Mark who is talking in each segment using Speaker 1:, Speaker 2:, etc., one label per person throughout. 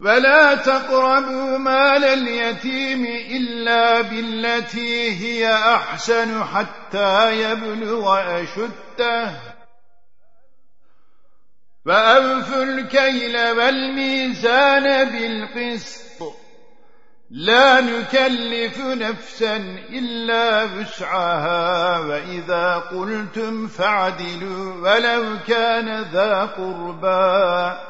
Speaker 1: ولا تقربوا مال اليتيم إلا بالتي هي أحسن حتى يبلغ أشده. فأوفوا الكيل والميزان بالقسط. لا نكلف نفسا إلا وسعها. وإذا قلتم فاعدلوا ولو كان ذا قربا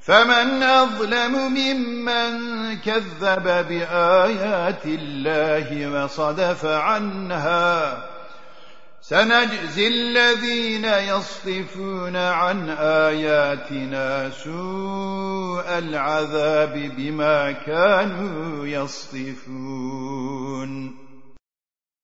Speaker 1: فمن أظلم ممن كذب بآيات الله وصدف عنها سنجزي الذين يصطفون عن آياتنا سوء العذاب بما كانوا يصطفون